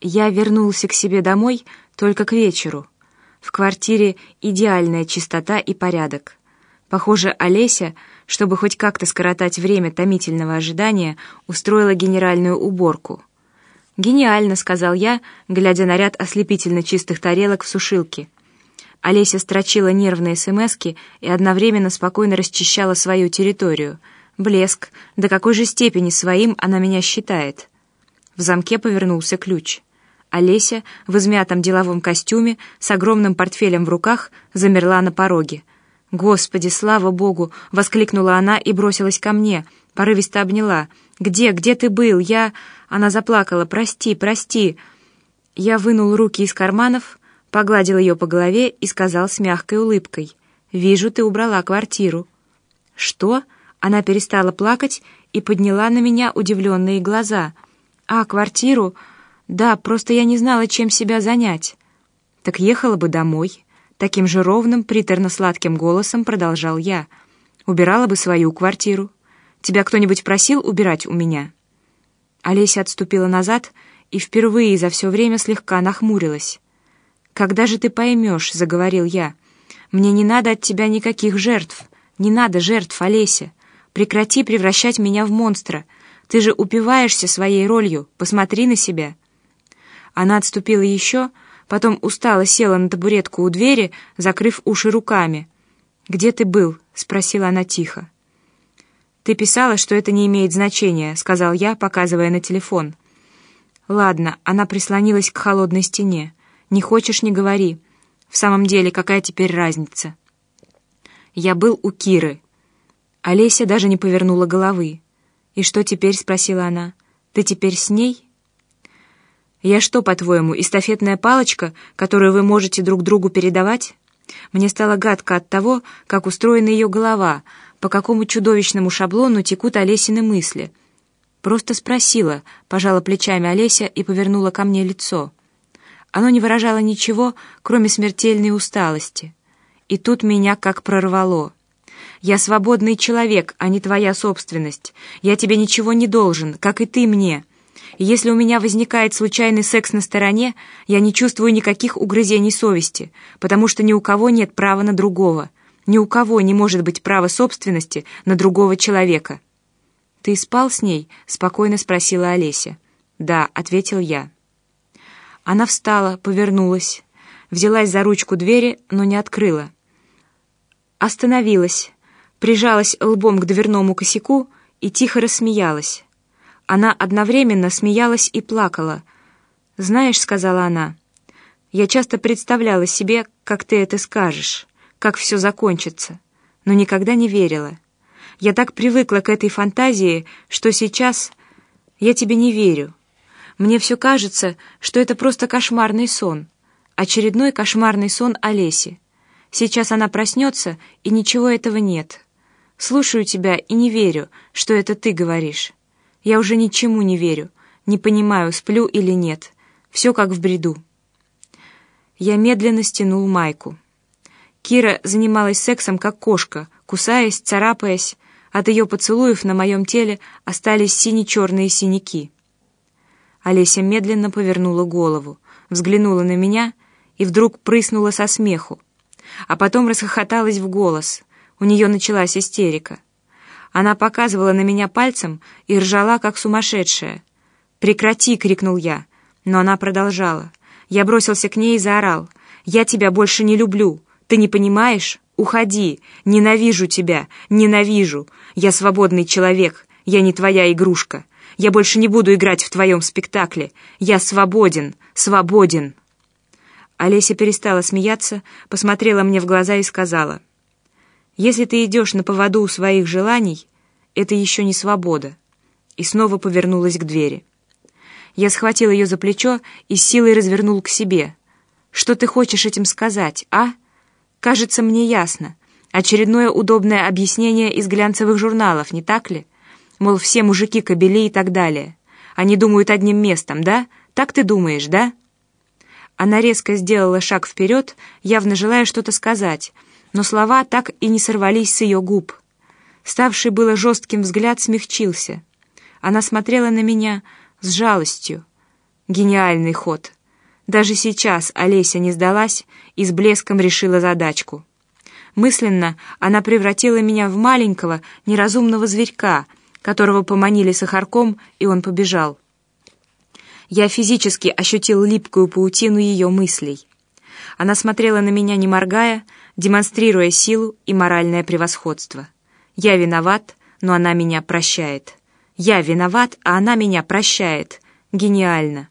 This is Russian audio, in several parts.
Я вернулся к себе домой только к вечеру. В квартире идеальная чистота и порядок. Похоже, Олеся, чтобы хоть как-то скоротать время томительного ожидания, устроила генеральную уборку. «Гениально», — сказал я, глядя на ряд ослепительно чистых тарелок в сушилке. Олеся строчила нервные смски и одновременно спокойно расчищала свою территорию. Блеск, до какой же степени своим она меня считает. В замке повернулся ключ. Олеся в измятом деловом костюме с огромным портфелем в руках замерла на пороге. «Господи, слава Богу!» — воскликнула она и бросилась ко мне, порывисто обняла. «Где, где ты был? Я...» Она заплакала. «Прости, прости!» Я вынул руки из карманов, погладил ее по голове и сказал с мягкой улыбкой. «Вижу, ты убрала квартиру». «Что?» Она перестала плакать и подняла на меня удивленные глаза. «А, квартиру?» «Да, просто я не знала, чем себя занять». «Так ехала бы домой». Таким же ровным, приторно-сладким голосом продолжал я. «Убирала бы свою квартиру. Тебя кто-нибудь просил убирать у меня?» Олеся отступила назад и впервые за все время слегка нахмурилась. «Когда же ты поймешь?» — заговорил я. «Мне не надо от тебя никаких жертв. Не надо жертв, Олеся. Прекрати превращать меня в монстра. Ты же упиваешься своей ролью. Посмотри на себя». Она отступила еще, потом устало села на табуретку у двери, закрыв уши руками. «Где ты был?» — спросила она тихо. «Ты писала, что это не имеет значения», — сказал я, показывая на телефон. «Ладно», — она прислонилась к холодной стене. «Не хочешь — не говори. В самом деле, какая теперь разница?» Я был у Киры. Олеся даже не повернула головы. «И что теперь?» — спросила она. «Ты теперь с ней?» «Я что, по-твоему, эстафетная палочка, которую вы можете друг другу передавать?» Мне стало гадко от того, как устроена ее голова, по какому чудовищному шаблону текут Олесины мысли. Просто спросила, пожала плечами Олеся и повернула ко мне лицо. Оно не выражало ничего, кроме смертельной усталости. И тут меня как прорвало. «Я свободный человек, а не твоя собственность. Я тебе ничего не должен, как и ты мне». Если у меня возникает случайный секс на стороне, я не чувствую никаких угрызений совести, потому что ни у кого нет права на другого. Ни у кого не может быть права собственности на другого человека. «Ты спал с ней?» — спокойно спросила Олеся. «Да», — ответил я. Она встала, повернулась, взялась за ручку двери, но не открыла. Остановилась, прижалась лбом к дверному косяку и тихо рассмеялась. Она одновременно смеялась и плакала. «Знаешь», — сказала она, — «я часто представляла себе, как ты это скажешь, как все закончится, но никогда не верила. Я так привыкла к этой фантазии, что сейчас я тебе не верю. Мне все кажется, что это просто кошмарный сон, очередной кошмарный сон Олеси. Сейчас она проснется, и ничего этого нет. Слушаю тебя и не верю, что это ты говоришь». Я уже ничему не верю, не понимаю, сплю или нет. Все как в бреду. Я медленно стянул майку. Кира занималась сексом как кошка, кусаясь, царапаясь. От ее поцелуев на моем теле остались сине-черные синяки. Олеся медленно повернула голову, взглянула на меня и вдруг прыснула со смеху. А потом расхохоталась в голос. У нее началась истерика. Она показывала на меня пальцем и ржала, как сумасшедшая. «Прекрати!» — крикнул я. Но она продолжала. Я бросился к ней и заорал. «Я тебя больше не люблю! Ты не понимаешь? Уходи! Ненавижу тебя! Ненавижу! Я свободный человек! Я не твоя игрушка! Я больше не буду играть в твоем спектакле! Я свободен! Свободен!» Олеся перестала смеяться, посмотрела мне в глаза и сказала — если ты идешь на поводу у своих желаний, это еще не свобода. И снова повернулась к двери. Я схватил ее за плечо и силой развернул к себе. Что ты хочешь этим сказать, а? Кажется, мне ясно. Очередное удобное объяснение из глянцевых журналов, не так ли? Мол, все мужики кобели и так далее. Они думают одним местом, да? Так ты думаешь, да? Она резко сделала шаг вперед, явно желая что-то сказать, но слова так и не сорвались с ее губ. Ставший было жестким взгляд смягчился. Она смотрела на меня с жалостью. Гениальный ход. Даже сейчас Олеся не сдалась и с блеском решила задачку. Мысленно она превратила меня в маленького, неразумного зверька, которого поманили сахарком, и он побежал. Я физически ощутил липкую паутину ее мыслей. Она смотрела на меня, не моргая, демонстрируя силу и моральное превосходство. Я виноват, но она меня прощает. Я виноват, а она меня прощает. Гениально.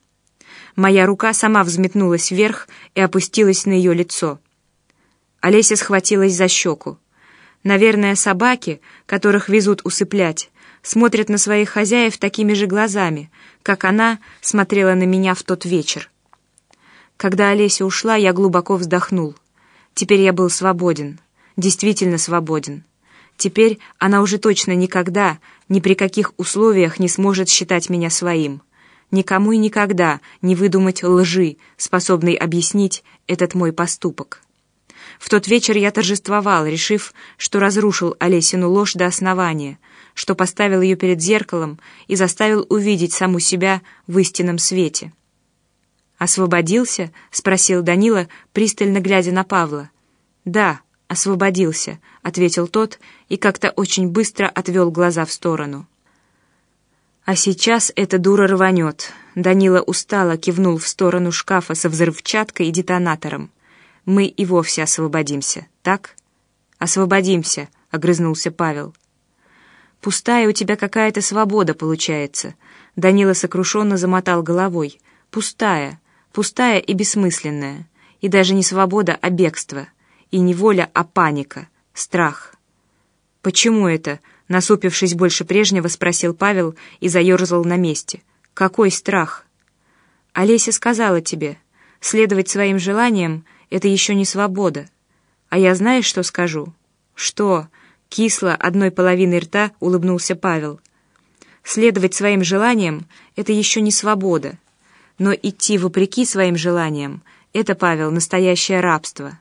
Моя рука сама взметнулась вверх и опустилась на ее лицо. Олеся схватилась за щеку. Наверное, собаки, которых везут усыплять, смотрят на своих хозяев такими же глазами, как она смотрела на меня в тот вечер. Когда Олеся ушла, я глубоко вздохнул. Теперь я был свободен, действительно свободен. Теперь она уже точно никогда, ни при каких условиях не сможет считать меня своим. Никому и никогда не выдумать лжи, способной объяснить этот мой поступок. В тот вечер я торжествовал, решив, что разрушил Олесину ложь до основания, что поставил ее перед зеркалом и заставил увидеть саму себя в истинном свете. «Освободился?» — спросил Данила, пристально глядя на Павла. «Да, освободился», — ответил тот и как-то очень быстро отвел глаза в сторону. «А сейчас эта дура рванет». Данила устало кивнул в сторону шкафа со взрывчаткой и детонатором. «Мы и вовсе освободимся, так?» «Освободимся», — огрызнулся Павел. «Пустая у тебя какая-то свобода получается». Данила сокрушенно замотал головой. «Пустая, пустая и бессмысленная. И даже не свобода, а бегство. И не воля, а паника, страх». «Почему это?» Насупившись больше прежнего, спросил Павел и заерзал на месте. «Какой страх?» «Олеся сказала тебе, следовать своим желаниям — это еще не свобода. А я знаешь, что скажу?» «Что?» — кисло одной половиной рта улыбнулся Павел. «Следовать своим желаниям — это еще не свобода. Но идти вопреки своим желаниям — это, Павел, настоящее рабство».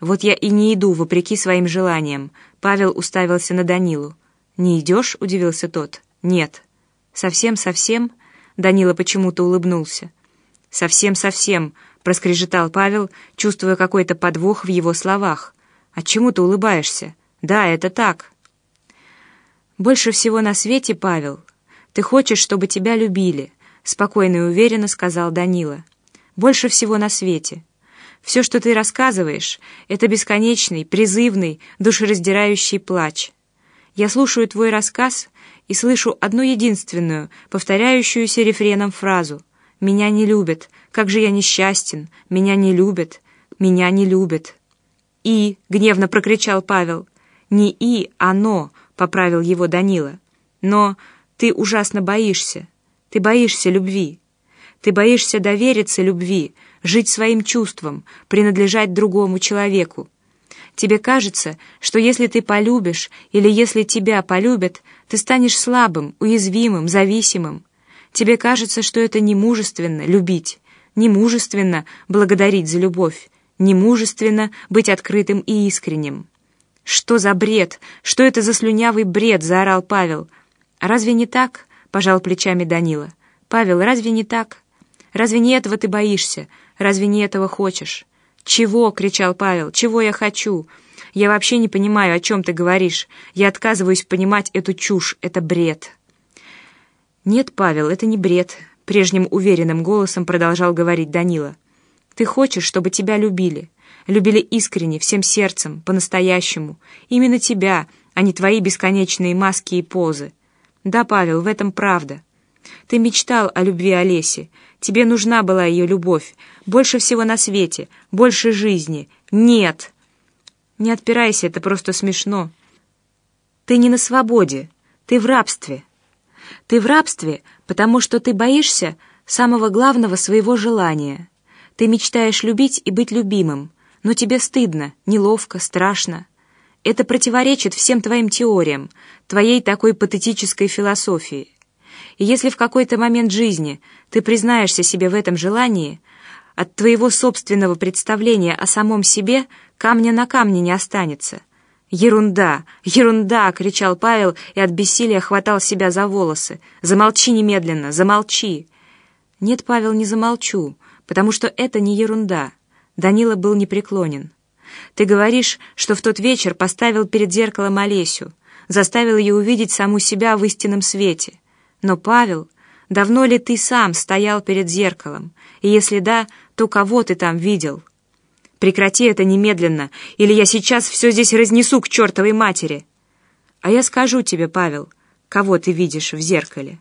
«Вот я и не иду, вопреки своим желаниям», — Павел уставился на Данилу. «Не идешь?» — удивился тот. «Нет». «Совсем-совсем?» — Данила почему-то улыбнулся. «Совсем-совсем», — проскрежетал Павел, чувствуя какой-то подвох в его словах. «А чему ты улыбаешься?» «Да, это так». «Больше всего на свете, Павел, ты хочешь, чтобы тебя любили», — спокойно и уверенно сказал Данила. «Больше всего на свете». Все, что ты рассказываешь, это бесконечный, призывный, душераздирающий плач. Я слушаю твой рассказ и слышу одну единственную, повторяющуюся рефреном фразу «Меня не любят, как же я несчастен, меня не любят, меня не любят». «И», — гневно прокричал Павел, «не и, а но», — поправил его Данила. «Но ты ужасно боишься, ты боишься любви». Ты боишься довериться любви, жить своим чувствам, принадлежать другому человеку. Тебе кажется, что если ты полюбишь или если тебя полюбят, ты станешь слабым, уязвимым, зависимым. Тебе кажется, что это не мужественно любить, не мужественно благодарить за любовь, не мужественно быть открытым и искренним. «Что за бред? Что это за слюнявый бред?» — заорал Павел. «Разве не так?» — пожал плечами Данила. «Павел, разве не так?» Разве не этого ты боишься? Разве не этого хочешь?» «Чего?» — кричал Павел. «Чего я хочу? Я вообще не понимаю, о чем ты говоришь. Я отказываюсь понимать эту чушь. Это бред». «Нет, Павел, это не бред», — прежним уверенным голосом продолжал говорить Данила. «Ты хочешь, чтобы тебя любили. Любили искренне, всем сердцем, по-настоящему. Именно тебя, а не твои бесконечные маски и позы. Да, Павел, в этом правда. Ты мечтал о любви Олеси. Тебе нужна была ее любовь. Больше всего на свете. Больше жизни. Нет! Не отпирайся, это просто смешно. Ты не на свободе. Ты в рабстве. Ты в рабстве, потому что ты боишься самого главного своего желания. Ты мечтаешь любить и быть любимым, но тебе стыдно, неловко, страшно. Это противоречит всем твоим теориям, твоей такой патетической философии. И если в какой-то момент жизни ты признаешься себе в этом желании, от твоего собственного представления о самом себе камня на камне не останется. «Ерунда! Ерунда!» — кричал Павел и от бессилия хватал себя за волосы. «Замолчи немедленно! Замолчи!» Нет, Павел, не замолчу, потому что это не ерунда. Данила был непреклонен. Ты говоришь, что в тот вечер поставил перед зеркалом Олесю, заставил ее увидеть саму себя в истинном свете. Но, Павел, давно ли ты сам стоял перед зеркалом? И если да, то кого ты там видел? Прекрати это немедленно, или я сейчас все здесь разнесу к чертовой матери. А я скажу тебе, Павел, кого ты видишь в зеркале.